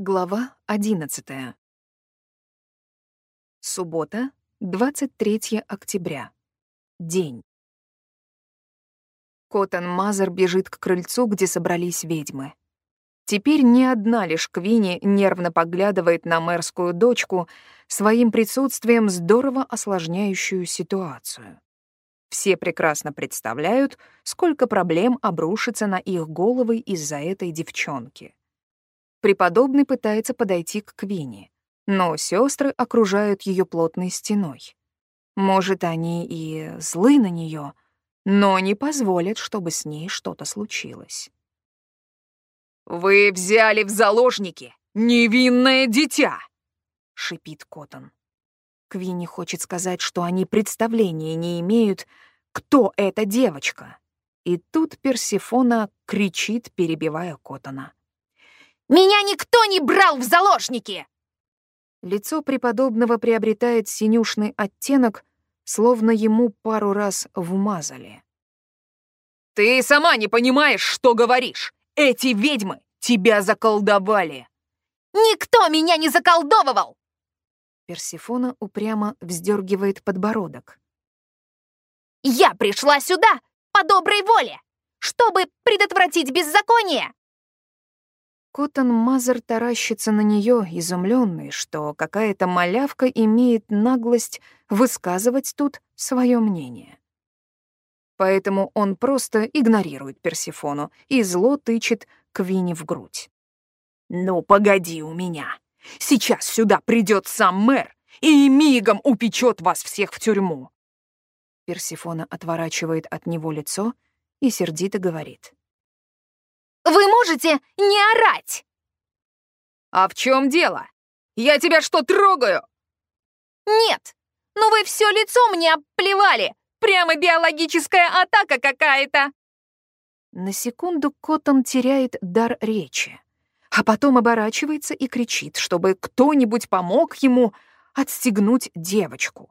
Глава 11. Суббота, 23 октября. День. Коттон Мазер бежит к крыльцу, где собрались ведьмы. Теперь не одна лишь Квинни нервно поглядывает на мэрскую дочку, своим присутствием здорово осложняющую ситуацию. Все прекрасно представляют, сколько проблем обрушится на их головы из-за этой девчонки. Преподобный пытается подойти к Квине, но сестры окружают ее плотной стеной. Может, они и злы на нее, но не позволят, чтобы с ней что-то случилось. «Вы взяли в заложники невинное дитя!» — шипит Коттон. Квинни хочет сказать, что они представления не имеют, кто эта девочка. И тут Персифона кричит, перебивая Коттона. Меня никто не брал в заложники!» Лицо преподобного приобретает синюшный оттенок, словно ему пару раз вмазали. «Ты сама не понимаешь, что говоришь! Эти ведьмы тебя заколдовали!» «Никто меня не заколдовывал!» Персифона упрямо вздергивает подбородок. «Я пришла сюда по доброй воле, чтобы предотвратить беззаконие!» Коттон Мазер таращится на нее, изумленный, что какая-то малявка имеет наглость высказывать тут свое мнение. Поэтому он просто игнорирует Персифону и зло тычет Квинни в грудь. «Ну, погоди у меня. Сейчас сюда придет сам мэр и мигом упечет вас всех в тюрьму». Персифона отворачивает от него лицо и сердито говорит. Вы можете не орать!» «А в чем дело? Я тебя что, трогаю?» «Нет, но вы все лицо мне обплевали! Прямо биологическая атака какая-то!» На секунду Коттон теряет дар речи, а потом оборачивается и кричит, чтобы кто-нибудь помог ему отстегнуть девочку.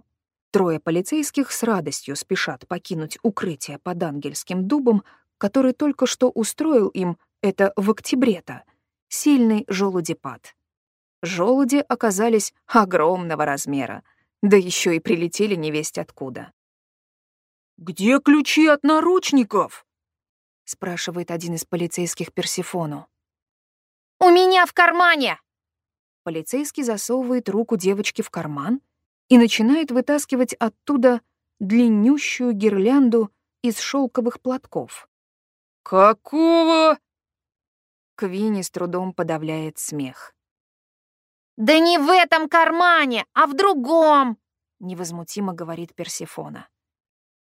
Трое полицейских с радостью спешат покинуть укрытие под ангельским дубом, который только что устроил им это в октябре-то. Сильный желудепад. Желуди оказались огромного размера, да еще и прилетели невесть откуда. «Где ключи от наручников?» — спрашивает один из полицейских Персифону. «У меня в кармане!» Полицейский засовывает руку девочки в карман и начинает вытаскивать оттуда длиннющую гирлянду из шелковых платков. «Какого?» Квинни с трудом подавляет смех. «Да не в этом кармане, а в другом!» — невозмутимо говорит Персифона.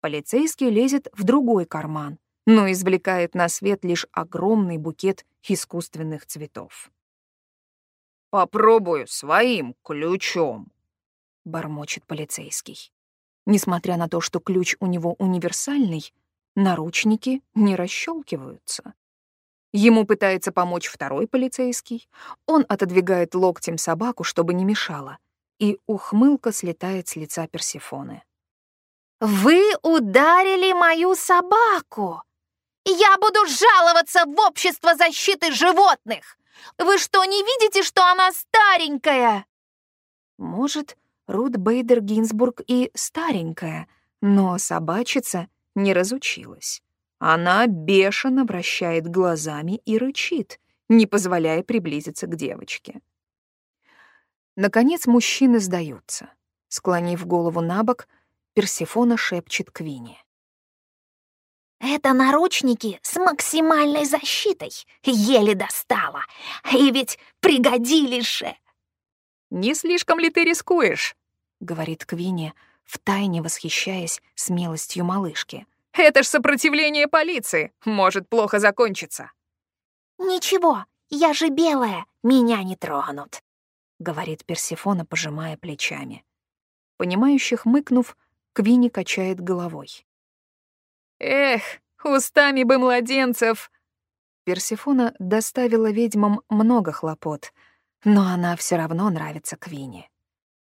Полицейский лезет в другой карман, но извлекает на свет лишь огромный букет искусственных цветов. «Попробую своим ключом», — бормочет полицейский. Несмотря на то, что ключ у него универсальный, наручники не расщелкиваются. Ему пытается помочь второй полицейский. Он отодвигает локтем собаку, чтобы не мешала. И ухмылка слетает с лица Персифоны. «Вы ударили мою собаку! Я буду жаловаться в общество защиты животных! Вы что, не видите, что она старенькая?» Может, Рут Бейдер Гинзбург и старенькая, но собачица не разучилась. Она бешено вращает глазами и рычит, не позволяя приблизиться к девочке. Наконец мужчины сдаются. Склонив голову на бок, Персифона шепчет Квине. «Это наручники с максимальной защитой. Еле достала. И ведь пригодились же!» «Не слишком ли ты рискуешь?» — говорит Квине, втайне восхищаясь смелостью малышки. Это ж сопротивление полиции. Может плохо закончиться. «Ничего, я же белая, меня не тронут», — говорит Персифона, пожимая плечами. Понимающих мыкнув, Квини качает головой. «Эх, устами бы младенцев!» Персифона доставила ведьмам много хлопот, но она все равно нравится Квине.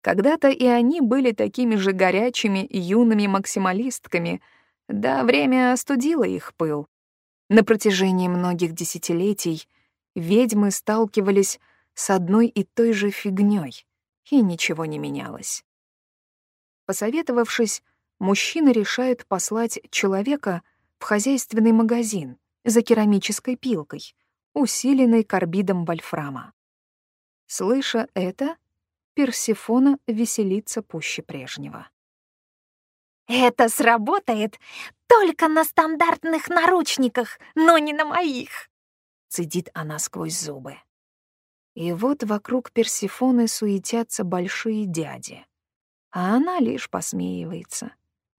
Когда-то и они были такими же горячими юными максималистками — да, время остудило их пыл. На протяжении многих десятилетий ведьмы сталкивались с одной и той же фигнёй, и ничего не менялось. Посоветовавшись, мужчины решают послать человека в хозяйственный магазин за керамической пилкой, усиленной карбидом вольфрама. Слыша это, Персифона веселится пуще прежнего. «Это сработает только на стандартных наручниках, но не на моих!» Цедит она сквозь зубы. И вот вокруг Персифоны суетятся большие дяди, а она лишь посмеивается.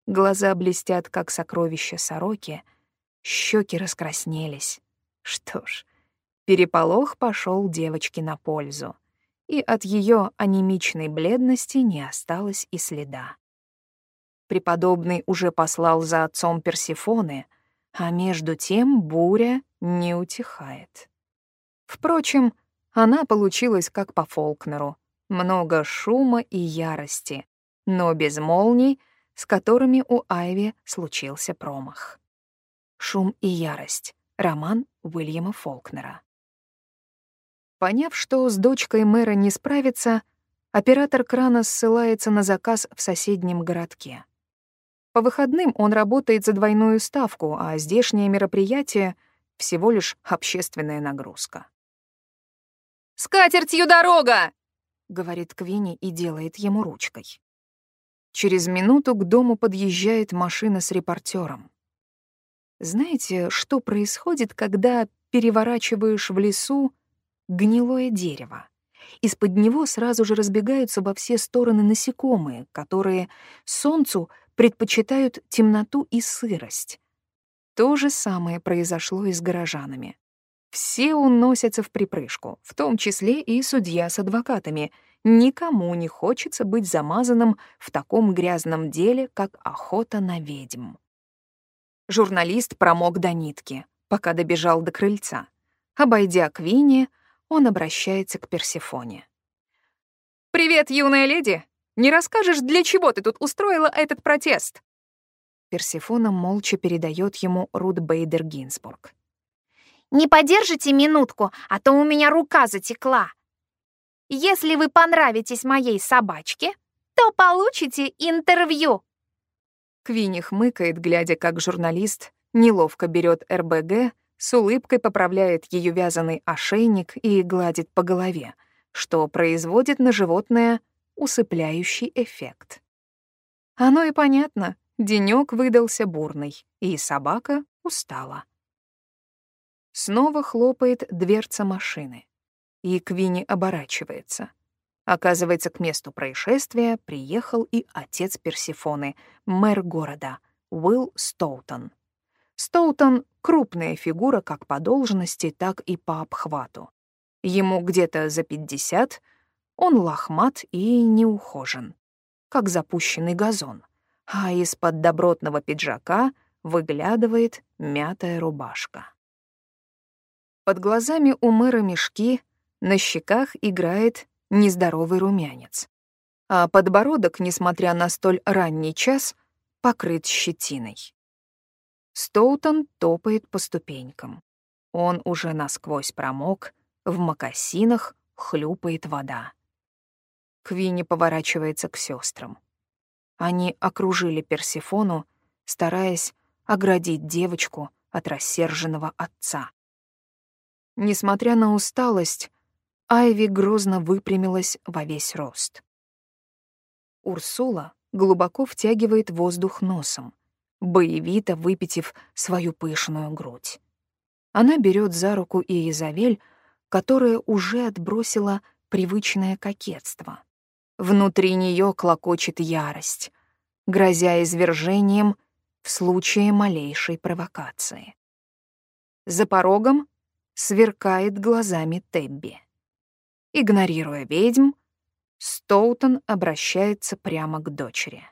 Глаза блестят, как сокровища сороки, щеки раскраснелись. Что ж, переполох пошел девочке на пользу и от ее анемичной бледности не осталось и следа. Преподобный уже послал за отцом Персифоны, а между тем буря не утихает. Впрочем, она получилась как по Фолкнеру. Много шума и ярости, но без молний, с которыми у Айви случился промах. «Шум и ярость» — роман Уильяма Фолкнера. Поняв, что с дочкой мэра не справится, оператор крана ссылается на заказ в соседнем городке. По выходным он работает за двойную ставку, а здешнее мероприятие — всего лишь общественная нагрузка. «С катертью дорога!» — говорит Квинни и делает ему ручкой. Через минуту к дому подъезжает машина с репортером. Знаете, что происходит, когда переворачиваешь в лесу гнилое дерево. Из-под него сразу же разбегаются во все стороны насекомые, которые солнцу предпочитают темноту и сырость. То же самое произошло и с горожанами. Все уносятся в припрыжку, в том числе и судья с адвокатами. Никому не хочется быть замазанным в таком грязном деле, как охота на ведьм. Журналист промок до нитки, пока добежал до крыльца. Обойдя Квинни, он обращается к Персефоне. «Привет, юная леди! Не расскажешь, для чего ты тут устроила этот протест?» Персефона молча передает ему Рут Бейдер Гинзбург. «Не подержите минутку, а то у меня рука затекла. Если вы понравитесь моей собачке, то получите интервью». Квинни хмыкает, глядя, как журналист неловко берет РБГ с улыбкой поправляет ее вязаный ошейник и гладит по голове, что производит на животное усыпляющий эффект. Оно и понятно, денёк выдался бурный, и собака устала. Снова хлопает дверца машины, и Квинни оборачивается. Оказывается, к месту происшествия приехал и отец Персифоны, мэр города, Уилл Стоутон. Стоутон — крупная фигура как по должности, так и по обхвату. Ему где-то за пятьдесят, он лохмат и неухожен, как запущенный газон, а из-под добротного пиджака выглядывает мятая рубашка. Под глазами у мэра мешки, на щеках играет нездоровый румянец, а подбородок, несмотря на столь ранний час, покрыт щетиной. Стоутон топает по ступенькам. Он уже насквозь промок, в мокасинах хлюпает вода. Квинни поворачивается к сестрам. Они окружили Персифону, стараясь оградить девочку от рассерженного отца. Несмотря на усталость, Айви грозно выпрямилась во весь рост. Урсула глубоко втягивает воздух носом боевито выпитив свою пышную грудь. Она берет за руку Иезавель, которая уже отбросила привычное кокетство. Внутри нее клокочет ярость, грозя извержением в случае малейшей провокации. За порогом сверкает глазами Тебби. Игнорируя ведьм, Стоутон обращается прямо к дочери.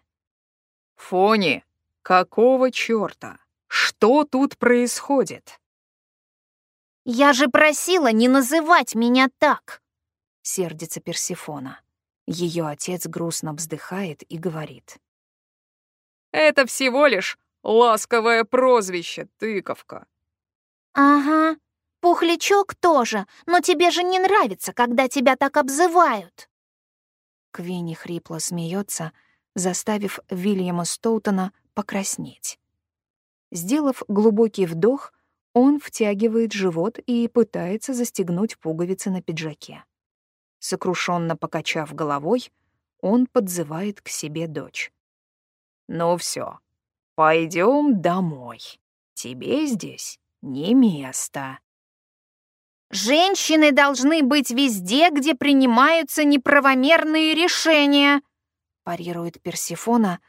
«Фони, Какого чёрта? Что тут происходит? Я же просила не называть меня так, сердится Персефона. Ее отец грустно вздыхает и говорит: Это всего лишь ласковое прозвище, тыковка. Ага, Пухлячок тоже, но тебе же не нравится, когда тебя так обзывают. Квинни хрипло смеется, заставив Вильяма Стоутона покраснеть. Сделав глубокий вдох, он втягивает живот и пытается застегнуть пуговицы на пиджаке. Сокрушенно покачав головой, он подзывает к себе дочь. «Ну все, пойдем домой. Тебе здесь не место». «Женщины должны быть везде, где принимаются неправомерные решения», парирует Персифона,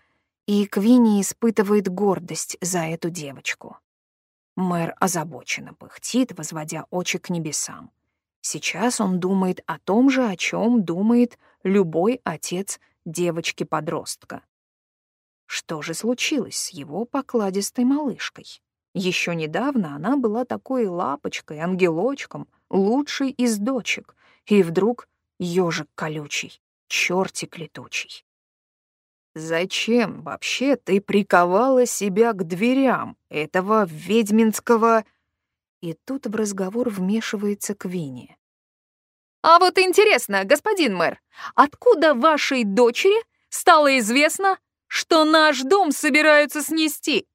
и Квинни испытывает гордость за эту девочку. Мэр озабоченно пыхтит, возводя очи к небесам. Сейчас он думает о том же, о чем думает любой отец девочки-подростка. Что же случилось с его покладистой малышкой? Еще недавно она была такой лапочкой, ангелочком, лучшей из дочек, и вдруг ежик колючий, чертик летучий. Зачем вообще ты приковала себя к дверям этого ведьминского... И тут в разговор вмешивается Квинни. «А вот интересно, господин мэр, откуда вашей дочери стало известно, что наш дом собираются снести?»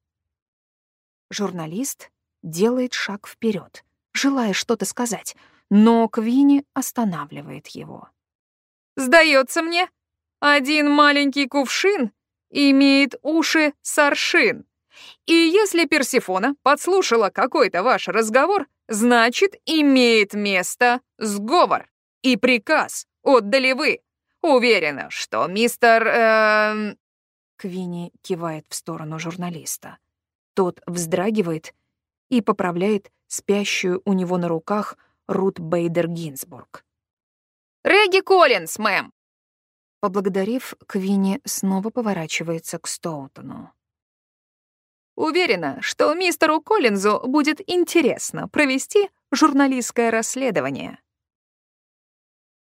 Журналист делает шаг вперед, желая что-то сказать, но Квинни останавливает его. «Сдается мне, один маленький кувшин имеет уши саршин. И если Персифона подслушала какой-то ваш разговор, значит, имеет место сговор. И приказ отдали вы. Уверена, что мистер... Э... Квинни кивает в сторону журналиста. Тот вздрагивает и поправляет спящую у него на руках Рут Бейдер Гинзбург. «Регги Коллинс, мэм!» Поблагодарив, Квинни снова поворачивается к Стоутону. «Уверена, что мистеру Коллинзу будет интересно провести журналистское расследование».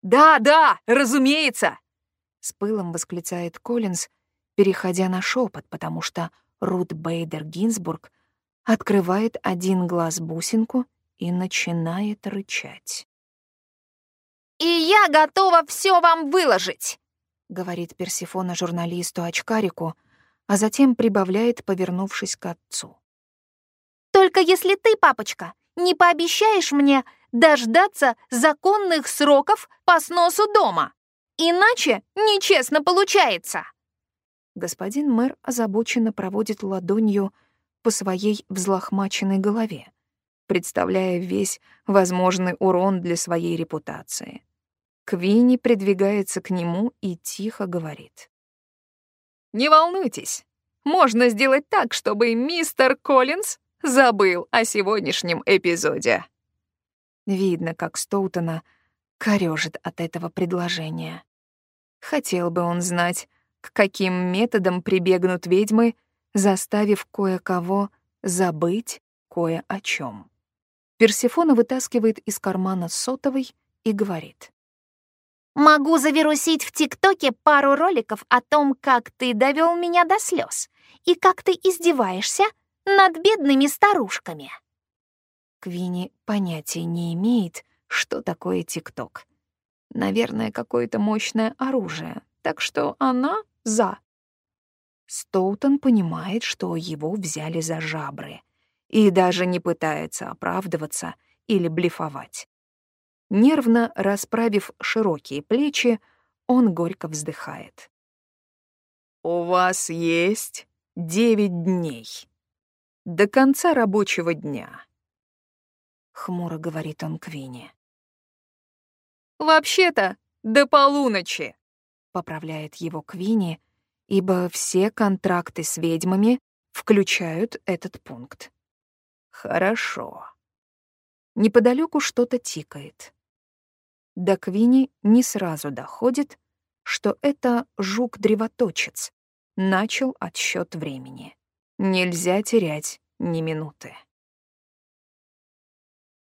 «Да, да, разумеется!» — с пылом восклицает Коллинз, переходя на шепот, потому что Рут Бейдер Гинзбург открывает один глаз бусинку и начинает рычать. «И я готова все вам выложить!» говорит Персифона журналисту-очкарику, а затем прибавляет, повернувшись к отцу. «Только если ты, папочка, не пообещаешь мне дождаться законных сроков по сносу дома, иначе нечестно получается!» Господин мэр озабоченно проводит ладонью по своей взлохмаченной голове, представляя весь возможный урон для своей репутации. Квинни придвигается к нему и тихо говорит. «Не волнуйтесь, можно сделать так, чтобы мистер Коллинз забыл о сегодняшнем эпизоде». Видно, как Стоутона корёжит от этого предложения. Хотел бы он знать, к каким методам прибегнут ведьмы, заставив кое-кого забыть кое о чем. Персефона вытаскивает из кармана сотовый и говорит. Могу завирусить в ТикТоке пару роликов о том, как ты довел меня до слез и как ты издеваешься над бедными старушками. Квини понятия не имеет, что такое ТикТок. Наверное, какое-то мощное оружие, так что она за. Стоутон понимает, что его взяли за жабры, и даже не пытается оправдываться или блефовать. Нервно расправив широкие плечи, он горько вздыхает. «У вас есть девять дней. До конца рабочего дня», — хмуро говорит он Квине. «Вообще-то до полуночи», — поправляет его Квини, ибо все контракты с ведьмами включают этот пункт. «Хорошо». Неподалеку что-то тикает. До Квини не сразу доходит, что это жук-древоточец. Начал отсчет времени. Нельзя терять ни минуты.